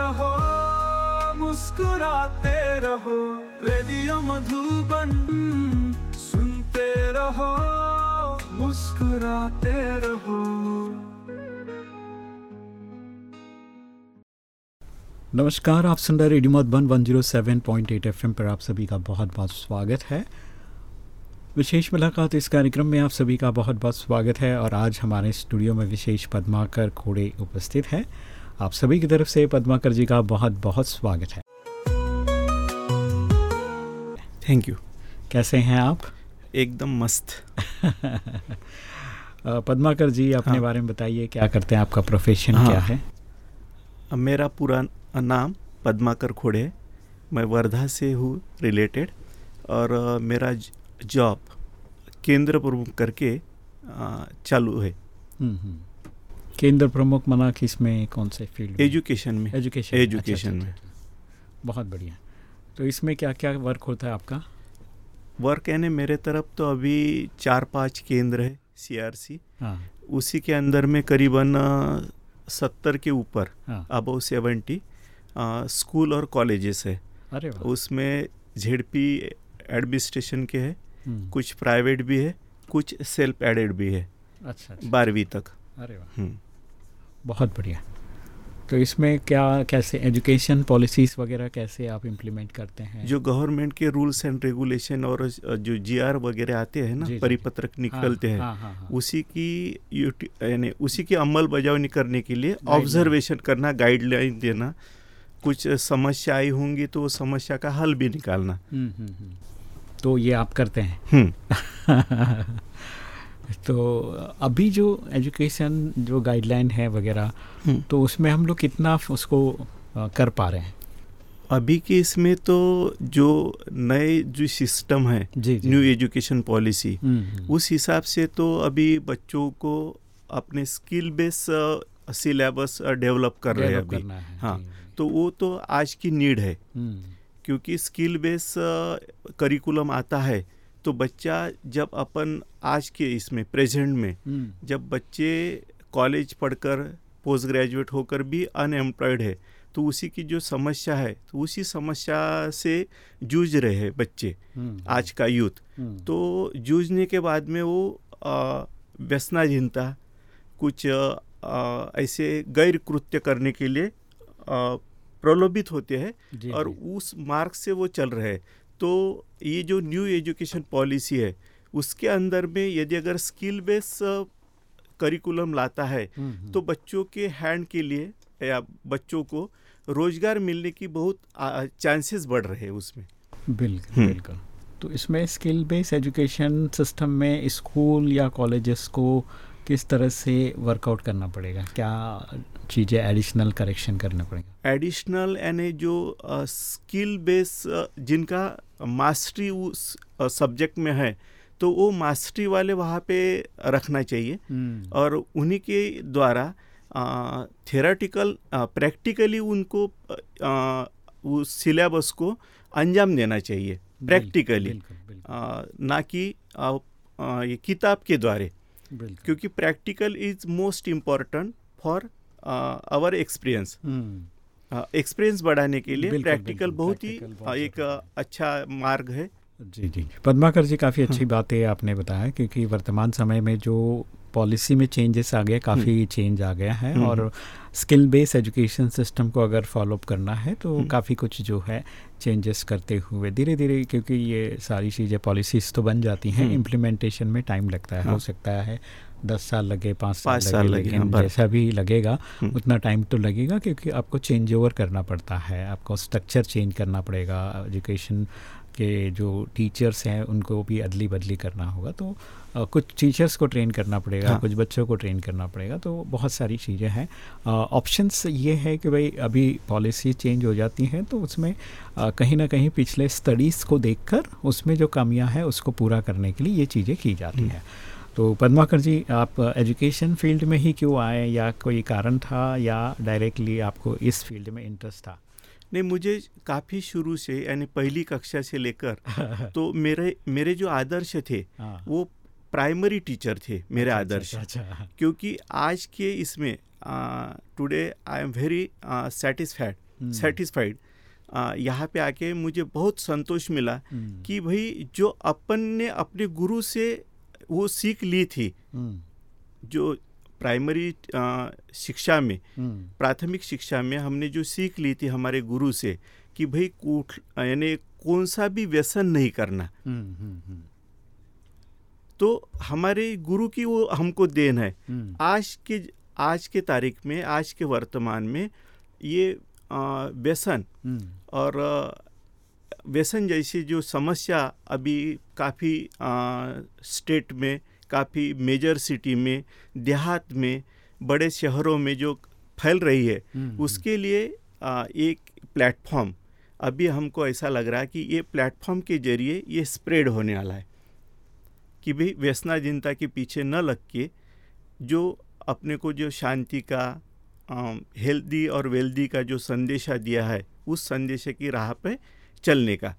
रहो, मुस्कुराते रहो, रेडियो मधुबन सुनते रहो, मुस्कुराते रहो। नमस्कार, आप सुन रहे रेडियो मधुबन 107.8 एफएम पर आप सभी का बहुत बहुत स्वागत है। विशेष मुलाकात इस कार्यक्रम में आप सभी का बहुत बहुत स्वागत है और आज हमारे स्टूडियो में विशेष पद्माकर खोड़े उपस्थित है। आप सभी की तरफ़ से पद्माकर जी का बहुत बहुत स्वागत है। थैंक यू कैसे हैं आप? एकदम मस्त। पद्माकर जी अपने हाँ। बारे में बताइए क्या करते हैं? आपका प्रोफेशन हाँ। क्या है? मेरा पूरा नाम पद्माकर खोड़े है। मैं वर्धा से हूँ रिलेटेड और मेरा जॉब केंद्र प्रमुख करके चालू है। हम्म, हम्म। केंद्र प्रमुख मना किसमें कौन से फ़ील्ड एजुकेशन में। एजुकेशन एजुकेशन अच्छा, में। अच्छा, अच्छा। बहुत बढ़िया। तो इसमें क्या क्या वर्क होता है आपका? वर्क यानी मेरे तरफ़ तो अभी चार पाँच केंद्र है सीआरसी हाँ। उसी के अंदर में करीबन सत्तर के ऊपर अबव सेवेंटी स्कूल और कॉलेजेस है। अरे उसमें झेडपी एडमिनिस्ट्रेशन के है हम्म, कुछ प्राइवेट भी है कुछ सेल्फ एडेड भी है अच्छा अच्छा। बारहवीं तक। अरे वाह। हम्म। बहुत बढ़िया। तो इसमें क्या कैसे एजुकेशन पॉलिसीज़ वगैरह कैसे आप इम्प्लीमेंट करते हैं? जो गवर्नमेंट के रूल्स एंड रेगुलेशन और जो जीआर वगैरह आते हैं ना परिपत्रक हाँ, निकलते हैं हाँ, हाँ, हाँ, उसी की यानी उसी की अमल बजावनी करने के लिए. ऑब्जर्वेशन करना गाइडलाइन देना कुछ समस्या आई होंगी तो समस्या का हल भी निकालना। हम्म, हम्म, हम्म। तो ये आप करते हैं? तो अभी जो एजुकेशन जो गाइडलाइन है वगैरह हम्म। तो उसमें हम लोग कितना उसको कर पा रहे हैं? अभी के इसमें तो जो नए जो सिस्टम है न्यू एजुकेशन पॉलिसी उस हिसाब से तो अभी बच्चों को अपने स्किल बेस सिलेबस डेवलप कर रहे हैं अभी। है हाँ। तो वो तो आज की नीड है। हम्म, क्योंकि स्किल बेस करिकुलम आता है तो बच्चा जब अपन आज के इसमें प्रेजेंट में हम्म, जब बच्चे कॉलेज पढ़कर पोस्ट ग्रेजुएट होकर भी अनएम्प्लॉयड है तो उसी की जो समस्या है तो उसी समस्या से जूझ रहे हैं बच्चे हम्म, आज का यूथ। हम्म, तो जूझने के बाद में वो व्यसनाधीनता कुछ अ, ऐसे गैर कृत्य करने के लिए अ, प्रलोभित होते हैं और उस मार्ग से वो चल रहे हैं। तो ये जो न्यू एजुकेशन पॉलिसी है उसके अंदर में यदि अगर स्किल बेस करिकुलम लाता है हम्म, हम्म, तो बच्चों के हैंड के लिए या बच्चों को रोज़गार मिलने की बहुत चांसेस बढ़ रहे हैं उसमें। बिल्कुल हम्म। बिल्कुल। तो इसमें स्किल बेस्ड एजुकेशन सिस्टम में स्कूल या कॉलेजेस को किस तरह से वर्कआउट करना पड़ेगा? क्या चीज़ें एडिशनल करेक्शन करना पड़ेगा? एडिशनल यानी जो स्किल बेस जिनका मास्टरी उस सब्जेक्ट में है तो वो मास्टरी वाले वहाँ पे रखना चाहिए। हम्म, और उन्हीं के द्वारा थेराटिकल प्रैक्टिकली उनको अ, उस सिलेबस को अंजाम देना चाहिए। प्रैक्टिकली ना कि ये किताब के द्वारे। क्योंकि practical is most important for our experience hmm, experience बढ़ाने के लिए प्रैक्टिकल बहुत ही अ, एक अच्छा मार्ग है। जी जी। पद्माकर जी काफ़ी अच्छी हाँ। बातें आपने बताया क्योंकि वर्तमान समय में जो पॉलिसी में चेंजेस आ गए काफ़ी चेंज आ गया है हम्म, और स्किल बेस्ड एजुकेशन सिस्टम को अगर फॉलोअप करना है तो हम्म। काफ़ी कुछ जो है चेंजेस करते हुए धीरे धीरे क्योंकि ये सारी चीज़ें पॉलिसीज़ तो बन जाती हैं हम्म। इम्प्लीमेंटेशन में टाइम लगता है हो हाँ। सकता है दस साल लगे पाँच साल पाँच साल लगे, लेकिन हाँ, जैसा भी लगेगा हम्म। उतना टाइम तो लगेगा क्योंकि आपको चेंज ओवर करना पड़ता है आपको स्ट्रक्चर चेंज करना पड़ेगा एजुकेशन के जो टीचर्स हैं उनको भी अदली बदली करना होगा तो कुछ टीचर्स को ट्रेन करना पड़ेगा हाँ. कुछ बच्चों को ट्रेन करना पड़ेगा तो बहुत सारी चीज़ें हैं ऑप्शंस ये है कि भाई अभी पॉलिसी चेंज हो जाती हैं तो उसमें कहीं ना कहीं पिछले स्टडीज़ को देखकर उसमें जो कमियाँ हैं उसको पूरा करने के लिए ये चीज़ें की जाती हैं तो पद्माकर जी आप एजुकेशन फ़ील्ड में ही क्यों आए या कोई कारण था या डायरेक्टली आपको इस फ़ील्ड में इंटरेस्ट था नहीं मुझे काफ़ी शुरू से यानी पहली कक्षा से लेकर तो मेरे मेरे जो आदर्श थे हाँ। वो प्राइमरी टीचर थे मेरे अच्छा, आदर्श अच्छा, अच्छा। क्योंकि आज के इसमें today I am very satisfied satisfied यहाँ पे आके मुझे बहुत संतोष मिला हम्म। कि भाई जो अपन ने अपने गुरु से वो सीख ली थी हम्म। जो प्राइमरी शिक्षा में हम्म। प्राथमिक शिक्षा में हमने जो सीख ली थी हमारे गुरु से कि भाई यानी कौन सा भी व्यसन नहीं करना तो हमारे गुरु की वो हमको देन है। आज के आज के तारीख में आज के वर्तमान में ये व्यसन और व्यसन जैसी जो समस्या अभी काफ़ी स्टेट में काफ़ी मेजर सिटी में देहात में बड़े शहरों में जो फैल रही है हम्म, हम्म। उसके लिए आ, एक प्लेटफॉर्म अभी हमको ऐसा लग रहा है कि ये प्लेटफॉर्म के ज़रिए ये स्प्रेड होने वाला है। कि भाई व्यसनाधीनता के पीछे न लग के जो अपने को जो शांति का हेल्दी और वेल्दी का जो संदेशा दिया है उस संदेश की राह पे चलने का।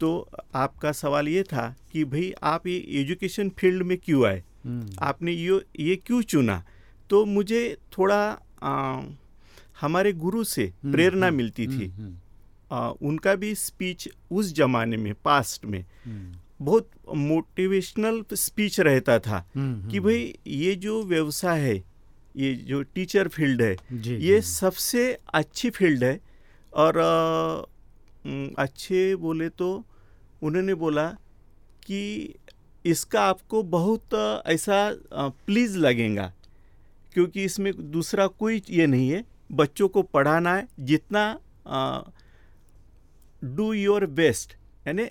तो आपका सवाल ये था कि भाई आप ये एजुकेशन फ़ील्ड में क्यों आए? हम्म। आपने ये ये क्यों चुना? तो मुझे थोड़ा आ, हमारे गुरु से हम्म, प्रेरणा हम्म, मिलती थी। आ, उनका भी स्पीच उस जमाने में पास्ट में। बहुत मोटिवेशनल स्पीच रहता था कि भाई ये जो व्यवसाय है ये जो टीचर फ़ील्ड है जी, ये जी, सबसे अच्छी फ़ील्ड है। और आ, अच्छे बोले तो उन्होंने बोला कि इसका आपको बहुत ऐसा प्लीज़ लगेगा। क्योंकि इसमें दूसरा कोई ये नहीं है। बच्चों को पढ़ाना है जितना डू योर बेस्ट यानी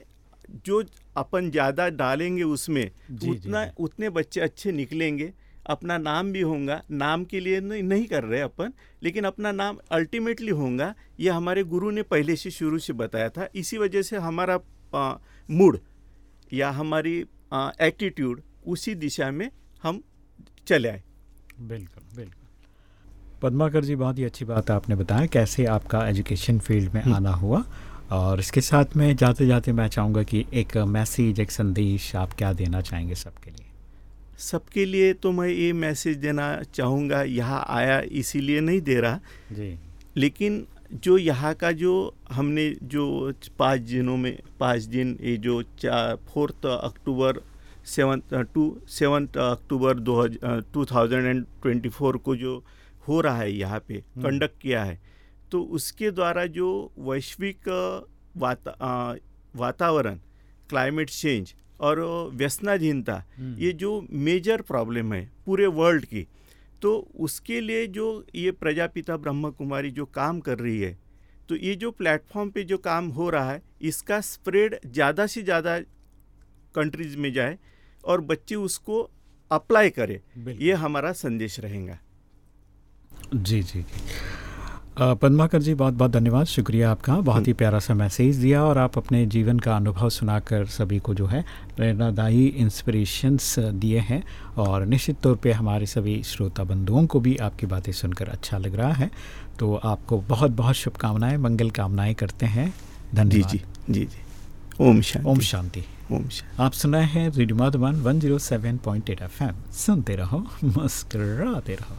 जो अपन ज़्यादा डालेंगे उसमें जी, उतना जी, उतने बच्चे अच्छे निकलेंगे। अपना नाम भी होगा नाम के लिए नहीं, नहीं कर रहे अपन लेकिन अपना नाम अल्टीमेटली होगा। ये हमारे गुरु ने पहले से शुरू से बताया था। इसी वजह से हमारा मूड या हमारी एटीट्यूड उसी दिशा में हम चले आए। बिल्कुल बिल्कुल। पद्माकर जी बहुत ही अच्छी बात आपने बताया कैसे आपका एजुकेशन फ़ील्ड में हम्म। आना हुआ। और इसके साथ में जाते जाते मैं चाहूँगा कि एक मैसेज एक संदेश आप क्या देना चाहेंगे सबके लिए? सबके लिए तो मैं ये मैसेज देना चाहूँगा यहाँ आया इसीलिए नहीं दे रहा। जी। लेकिन जो यहाँ का जो हमने जो पाँच दिनों में पाँच दिन ये जो चार fourth October seven to seven October दो two thousand and twenty four को जो हो रहा है यहाँ पे कंडक्ट हम्म। किया है तो उसके द्वारा जो वैश्विक वाता वातावरण क्लाइमेट चेंज और व्यसनाधीनता हम्म। ये जो मेजर प्रॉब्लम है पूरे वर्ल्ड की तो उसके लिए जो ये प्रजापिता ब्रह्म कुमारी जो काम कर रही है तो ये जो प्लेटफॉर्म पे जो काम हो रहा है इसका स्प्रेड ज़्यादा से ज़्यादा कंट्रीज़ में जाए और बच्चे उसको अप्लाई करें। ये हमारा संदेश रहेगा। जी जी जी। पद्माकर जी बहुत बहुत धन्यवाद। शुक्रिया आपका। बहुत ही प्यारा सा मैसेज दिया और आप अपने जीवन का अनुभव सुनाकर सभी को जो है प्रेरणादायी इंस्पिरेशंस दिए हैं और निश्चित तौर पे हमारे सभी श्रोता बंधुओं को भी आपकी बातें सुनकर अच्छा लग रहा है। तो आपको बहुत बहुत शुभकामनाएँ मंगल कामनाएँ करते हैं। धन्यवाद। जी जी जी। ओम शांति। ओम शांति। ओम शांति। आप सुन रहे हैं radio Madhuban one zero seven point eight F M सुनते रहो मुस्कराते रहो।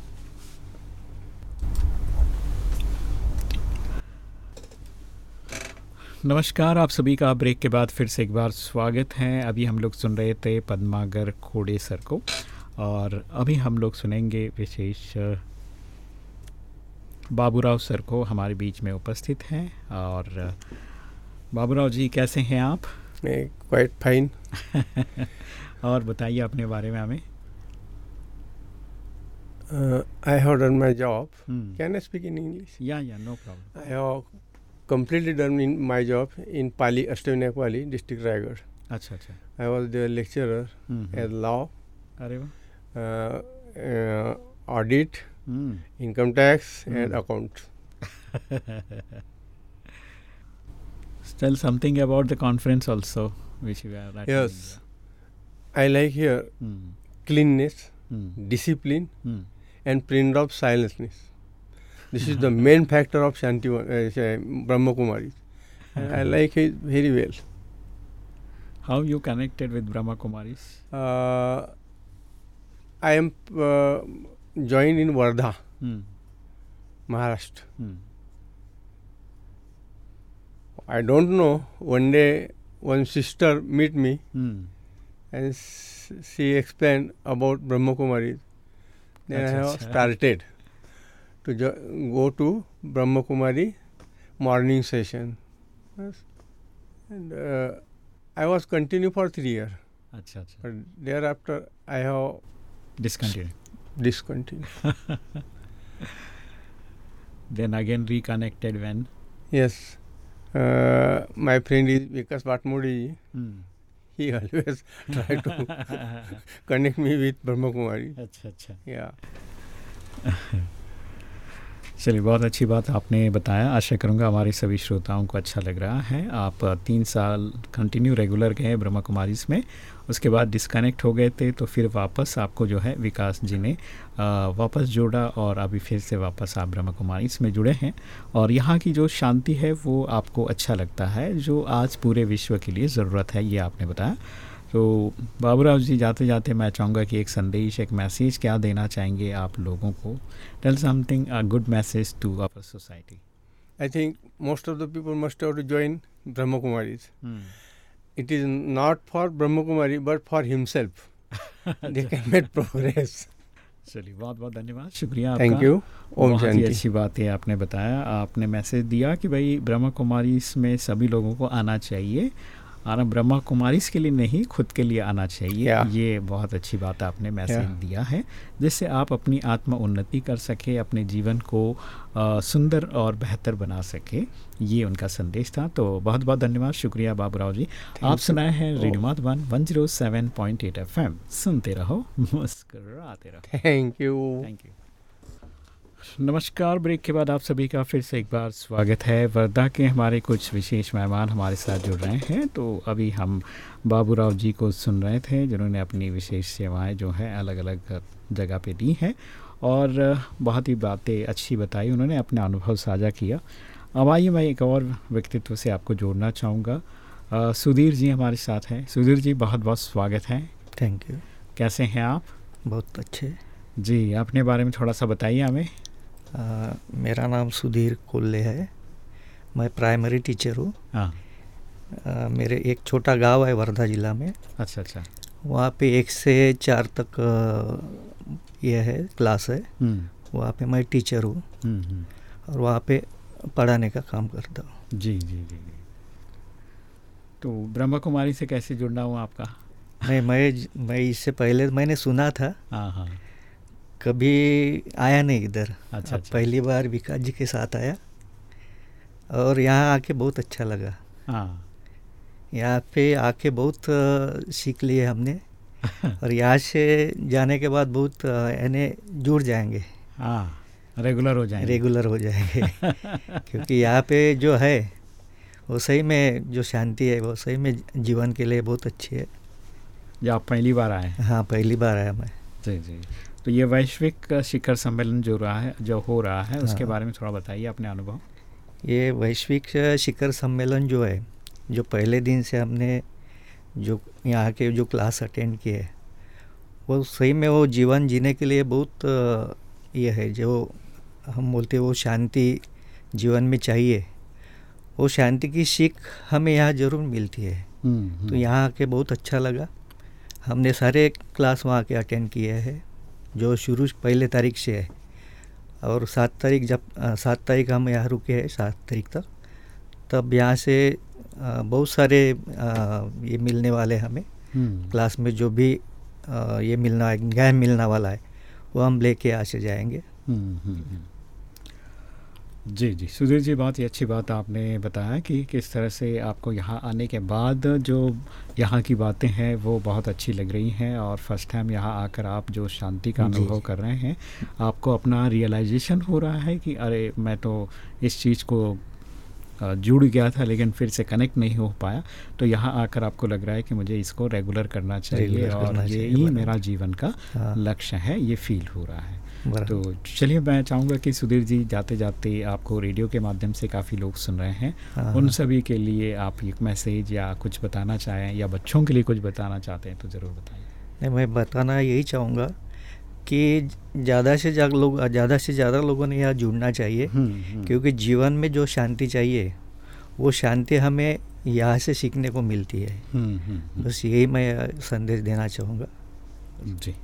नमस्कार आप सभी का ब्रेक के बाद फिर से एक बार स्वागत है। अभी हम लोग सुन रहे थे पद्मागर खोड़े सर को और अभी हम लोग सुनेंगे विशेष बाबूराव सर को हमारे बीच में उपस्थित हैं और बाबूराव जी कैसे हैं आप? क्वाइट फाइन और बताइए अपने बारे में हमें। I have done my job can I speak in English या या no problem I have completely done in my job in Pali, Ashtavinayak Pali, district Raigad. अच्छा अच्छा I was their lecturer hmm, at law, uh, uh, audit, hmm, income tax, and Hmm. account. Tell something about the conference also, which you are attending. Yes. I like here Hmm, cleanness, hmm, discipline, hmm. and print of silentness. This is the main factor of Shanti uh, Brahma. And I like it very well. How you connected with Brahma Kumaris? Uh, I am uh, joined in Wardha, Hmm, Maharashtra. hmm, I don't know. One day, one sister meet me hmm. and s- she explained about Brahma Kumari. Then I have started to go to Brahma Kumari morning session. Yes. And uh, I was continue for three years. अच्छा अच्छा But thereafter, I have discontinue. discontinued. Then again reconnected when? yes. Uh, my friend is Vikas Bhatmodi. Hmm. He always try to connect me with Brahma Kumari. अच्छा अच्छा Yeah. चलिए, बहुत अच्छी बात आपने बताया। आशा करूँगा हमारे सभी श्रोताओं को अच्छा लग रहा है। आप तीन साल कंटिन्यू रेगुलर गए ब्रह्मा कुमारीज में उसके बाद डिस्कनेक्ट हो गए थे तो फिर वापस आपको जो है विकास जी ने वापस जोड़ा और अभी फिर से वापस आप ब्रह्मा कुमारी इसमें जुड़े हैं। और यहाँ की जो शांति है, वो आपको अच्छा लगता है, जो आज पूरे विश्व के लिए ज़रूरत है, ये आपने बताया। तो बाबूराव जी जाते जाते मैं चाहूँगा कि एक संदेश एक मैसेज क्या देना चाहेंगे आप लोगों को tell something a good message to our society I think most of the people must have to join Brahma Kumaris. It is not for Brahma Kumari but for himself. they can make progress. चलिए बहुत बहुत धन्यवाद शुक्रिया. Om बहुत ही Shanti. अच्छी बात है आपने बताया आपने मैसेज दिया कि भाई ब्रह्मा कुमारी इसमें सभी लोगों को आना चाहिए और ब्रह्मा कुमारी के लिए नहीं खुद के लिए आना चाहिए। Yeah. ये बहुत अच्छी बात आपने मैसेज Yeah. दिया है जिससे आप अपनी आत्म उन्नति कर सके अपने जीवन को सुंदर और बेहतर बना सके। ये उनका संदेश था। तो बहुत बहुत धन्यवाद। शुक्रिया बाबूराव जी। आप सुनाए हैं रेडियो Oh. माधवन 107.8 एफएम सुनते रहो मुस्कुराते रहो। Thank you. थैंक यू नमस्कार ब्रेक के बाद आप सभी का फिर से एक बार स्वागत है। वर्धा के हमारे कुछ विशेष मेहमान हमारे साथ जुड़ रहे हैं तो अभी हम बाबूराव जी को सुन रहे थे जिन्होंने अपनी विशेष सेवाएँ जो है अलग अलग जगह पे दी हैं और बहुत ही बातें अच्छी बताई उन्होंने अपना अनुभव साझा किया। अब आइए मैं एक और व्यक्तित्व से आपको जोड़ना चाहूँगा। सुधीर जी हमारे साथ हैं। सुधीर जी बहुत बहुत स्वागत है। थैंक यू कैसे हैं आप? बहुत अच्छे। जी अपने बारे में थोड़ा सा बताइए हमें। आ, मेरा नाम सुधीर कोल्ले है। मैं प्राइमरी टीचर हूँ। हाँ। मेरे एक छोटा गाँव है वर्धा जिला में। अच्छा अच्छा। वहाँ पे एक से चार तक आ, ये है क्लास है। हम्म। वहाँ पे मैं टीचर हूँ। हम्म, हम्म, और वहाँ पे पढ़ाने का काम करता हूँ। जी जी जी जी। तो ब्रह्मा कुमारी से कैसे जुड़ना हुआ आपका? नहीं मैं मैं इससे पहले मैंने सुना था। हाँ हाँ। कभी आया नहीं इधर। अच्छा, अच्छा। पहली बार विकास जी के साथ आया और यहाँ आके बहुत अच्छा लगा। हाँ। यहाँ पे आके बहुत सीख लिए हमने और यहाँ से जाने के बाद बहुत यानी जुड़ जाएँगे। हाँ रेगुलर हो जाएँगे। रेगुलर हो जाएँगे। क्योंकि यहाँ पे जो है वो सही में जो शांति है वो सही में जीवन के लिए बहुत अच्छी है। जो आप पहली बार आए। हाँ पहली बार आया मैं। जी जी। तो ये वैश्विक शिखर सम्मेलन जो रहा है जो हो रहा है उसके हाँ। बारे में थोड़ा बताइए अपने अनुभव। ये वैश्विक शिखर सम्मेलन जो है जो पहले दिन से हमने जो यहाँ के जो क्लास अटेंड किए वो सही में वो जीवन जीने के लिए बहुत ये है जो हम बोलते हैं वो शांति जीवन में चाहिए। वो शांति की सीख हमें यहाँ ज़रूर मिलती है। हम्म, तो हम्म, यहाँ आके बहुत अच्छा लगा। हमने सारे क्लास वहाँ के अटेंड किए हैं। जो शुरू पहले तारीख से है। और सात तारीख जब सात तारीख हम यहाँ रुके हैं सात तारीख तक तब यहाँ से बहुत सारे ये मिलने वाले हमें। हम्म, क्लास में जो भी ये मिलना गैम ज्ञान मिलना वाला है वो हम लेके यहाँ से जाएँगे। हुँ, हुँ, हम्म। जी जी। सुधीर जी बहुत ही अच्छी बात आपने बताया कि किस तरह से आपको यहाँ आने के बाद जो यहाँ की बातें हैं वो बहुत अच्छी लग रही हैं और फ़र्स्ट टाइम यहाँ आकर आप जो शांति का अनुभव कर रहे हैं आपको अपना रियलाइजेशन हो रहा है कि अरे मैं तो इस चीज़ को जुड़ गया था लेकिन फिर से कनेक्ट नहीं हो पाया। तो यहाँ आकर आपको लग रहा है कि मुझे इसको रेगुलर करना चाहिए और ये ही मेरा जीवन का हाँ। लक्ष्य है ये फील हो रहा है। तो चलिए मैं चाहूँगा कि सुधीर जी जाते जाते आपको रेडियो के माध्यम से काफ़ी लोग सुन रहे हैं। हाँ, उन हाँ। सभी के लिए आप एक मैसेज या कुछ बताना चाहें या बच्चों के लिए कुछ बताना चाहते हैं तो ज़रूर बताइए। नहीं मैं बताना यही चाहूँगा कि ज़्यादा से ज़्यादा लोग ज़्यादा से ज़्यादा लोगों ने यहाँ जुड़ना चाहिए। हम्म, हम्म। क्योंकि जीवन में जो शांति चाहिए वो शांति हमें यहाँ से सीखने को मिलती है। हम्म, बस यही मैं संदेश देना चाहूँगा। जी।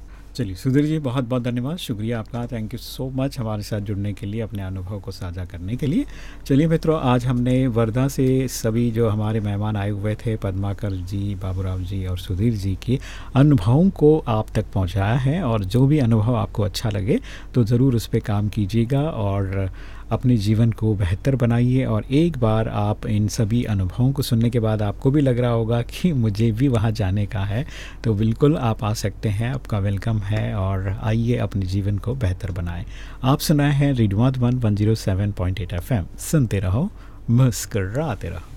चलिए, सुधीर जी बहुत बहुत धन्यवाद। शुक्रिया आपका। थैंक यू सो मच हमारे साथ जुड़ने के लिए, अपने अनुभव को साझा करने के लिए। चलिए मित्रों, आज हमने वर्धा से सभी जो हमारे मेहमान आए हुए थे, पद्माकर जी, बाबूराव जी और सुधीर जी के अनुभवों को आप तक पहुँचाया है और जो भी अनुभव आपको अच्छा लगे तो ज़रूर उस पर काम कीजिएगा और अपने जीवन को बेहतर बनाइए और एक बार आप इन सभी अनुभवों को सुनने के बाद आपको भी लग रहा होगा कि मुझे भी वहाँ जाने का है। तो बिल्कुल आप आ सकते हैं, आपका वेलकम है और आइए अपने जीवन को बेहतर बनाएँ। आप सुनाए हैं रेडवाद one one zero seven point eight F सुनते रहो, मुस्कराते रहो।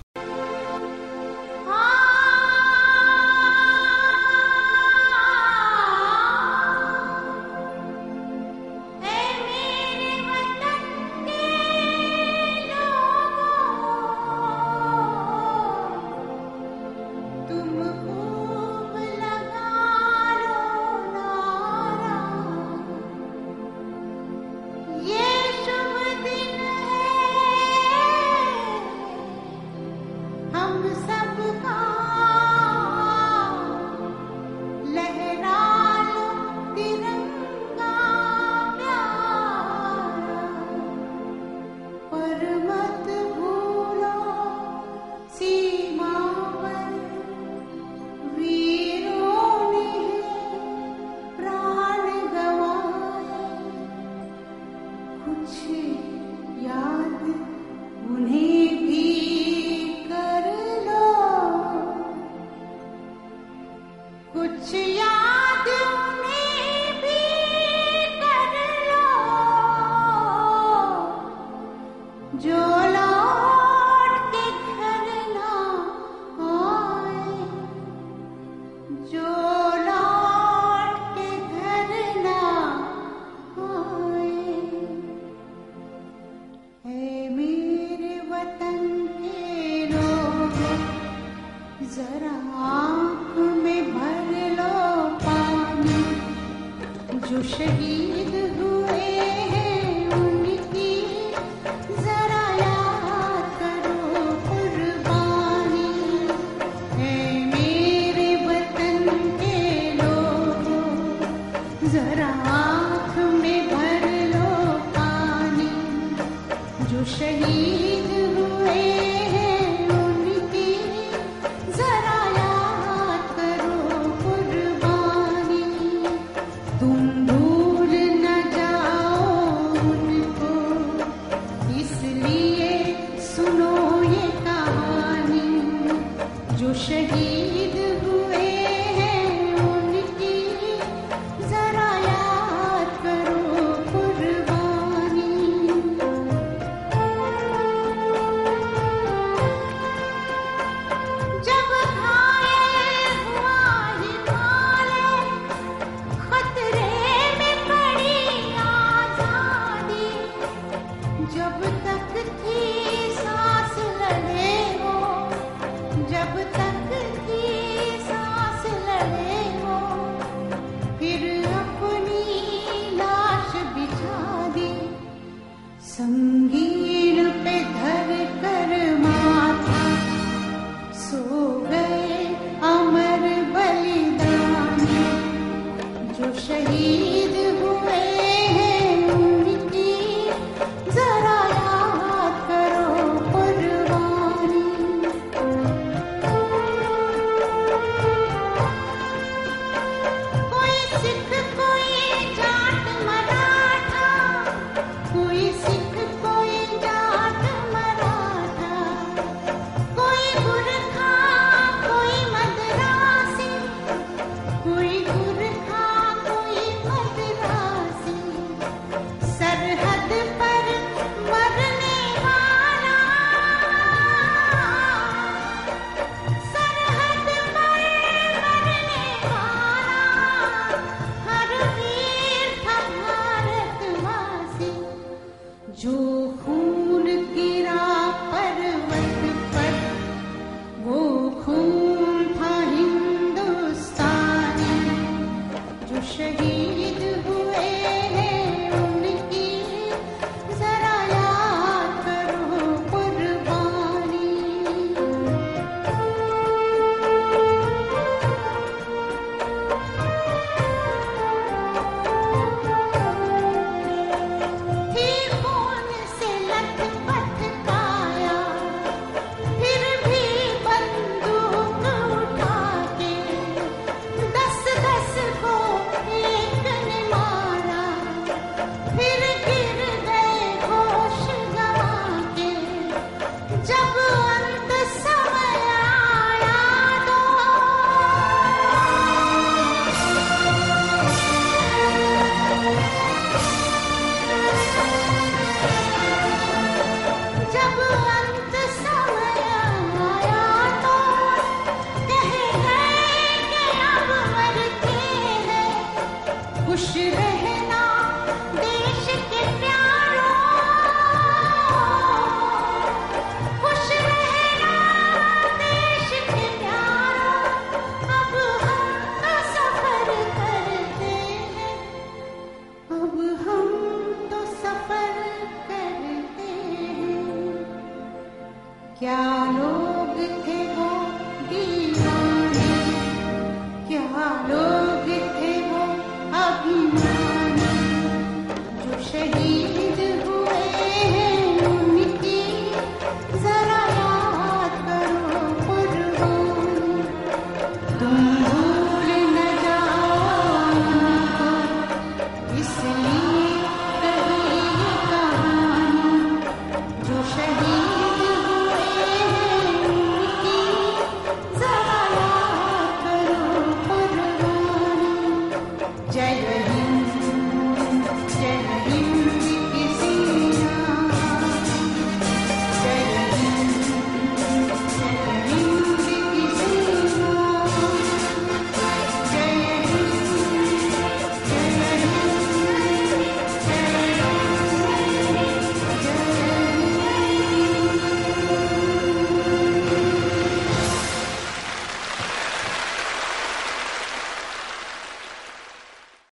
जुषही